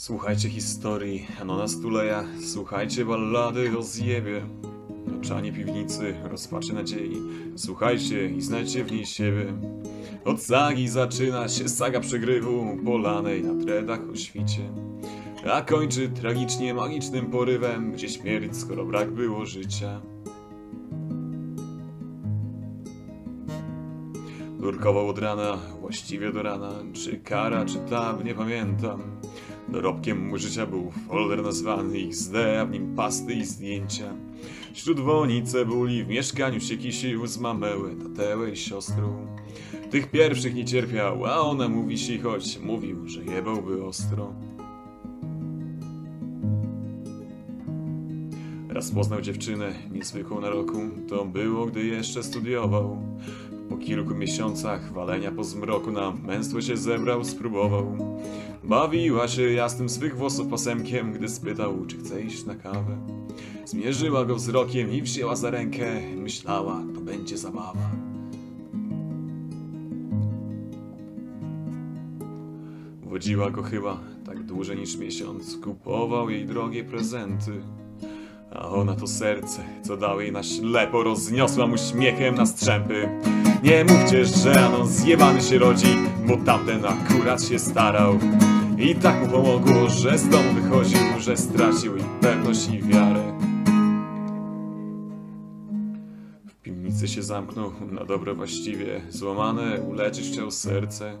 Słuchajcie historii Anona Stuleja, słuchajcie ballady o zjebie. Oczanie piwnicy, rozpaczy nadziei. Słuchajcie i znajdźcie w niej siebie. Od sagi zaczyna się saga przegrywu, polanej na tredach o świcie. A kończy tragicznie magicznym porywem, gdzie śmierć, skoro brak było życia. Nurkował od rana, właściwie do rana, czy kara, czy tam, nie pamiętam. Dorobkiem mu życia był folder nazwany XD, a w nim pasty i zdjęcia. Wśród woni cebuli w mieszkaniu się kisił z mameły, tatełę i siostrą. Tych pierwszych nie cierpiał, a ona mu wisi, choć mówił, że jebałby ostro. Raz poznał dziewczynę, niezwykłą na roku, to było, gdy jeszcze studiował. Kilku miesiącach walenia po zmroku na męstwo się zebrał, spróbował. Bawiła się jasnym swych włosów pasemkiem, gdy spytał, czy chce iść na kawę. Zmierzyła go wzrokiem i wzięła za rękę, myślała, to będzie zabawa. Wodziła go chyba tak dłużej niż miesiąc, kupował jej drogie prezenty. A ona to serce, co dał jej na ślepo, rozniosła mu śmiechem na strzępy. Nie mówcie, że Anon zjebany się rodzi, bo tamten akurat się starał. I tak mu pomogło, że z domu wychodził, że stracił i pewność i wiarę. W piwnicy się zamknął, na dobre właściwie, złamane, uleczyć chciał serce.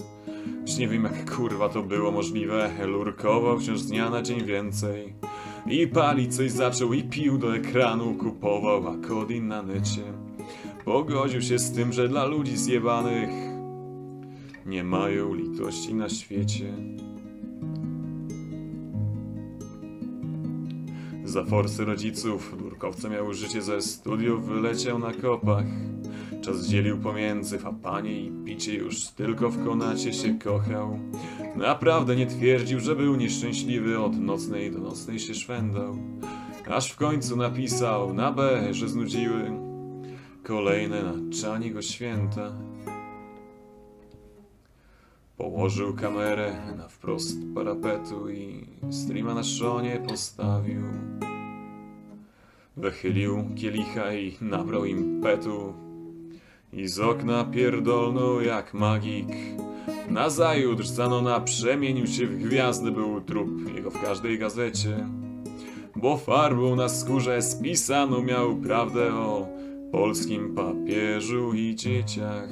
Już nie wiem jak kurwa to było możliwe, lurkował wciąż z dnia na dzień więcej. I palić coś zaczął i pił do ekranu, kupował akodin na necie. Pogodził się z tym, że dla ludzi zjebanych nie mają litości na świecie. Za forsy rodziców nurkowca miał życie ze studiów, wyleciał na kopach. Czas dzielił pomiędzy fapanie i picie, już tylko w konacie się kochał. Naprawdę nie twierdził, że był nieszczęśliwy, od nocnej do nocnej się szwendał. Aż w końcu napisał na B, że znudziły kolejne naczanie go święta. Położył kamerę na wprost parapetu i streama na szonie postawił. Wychylił kielicha i nabrał impetu. I z okna pierdolnął jak magik. Nazajutrz Zanona przemienił się w gwiazdy, był trup jego w każdej gazecie. Bo farbą na skórze spisaną miał prawdę o polskim papieżu i dzieciach.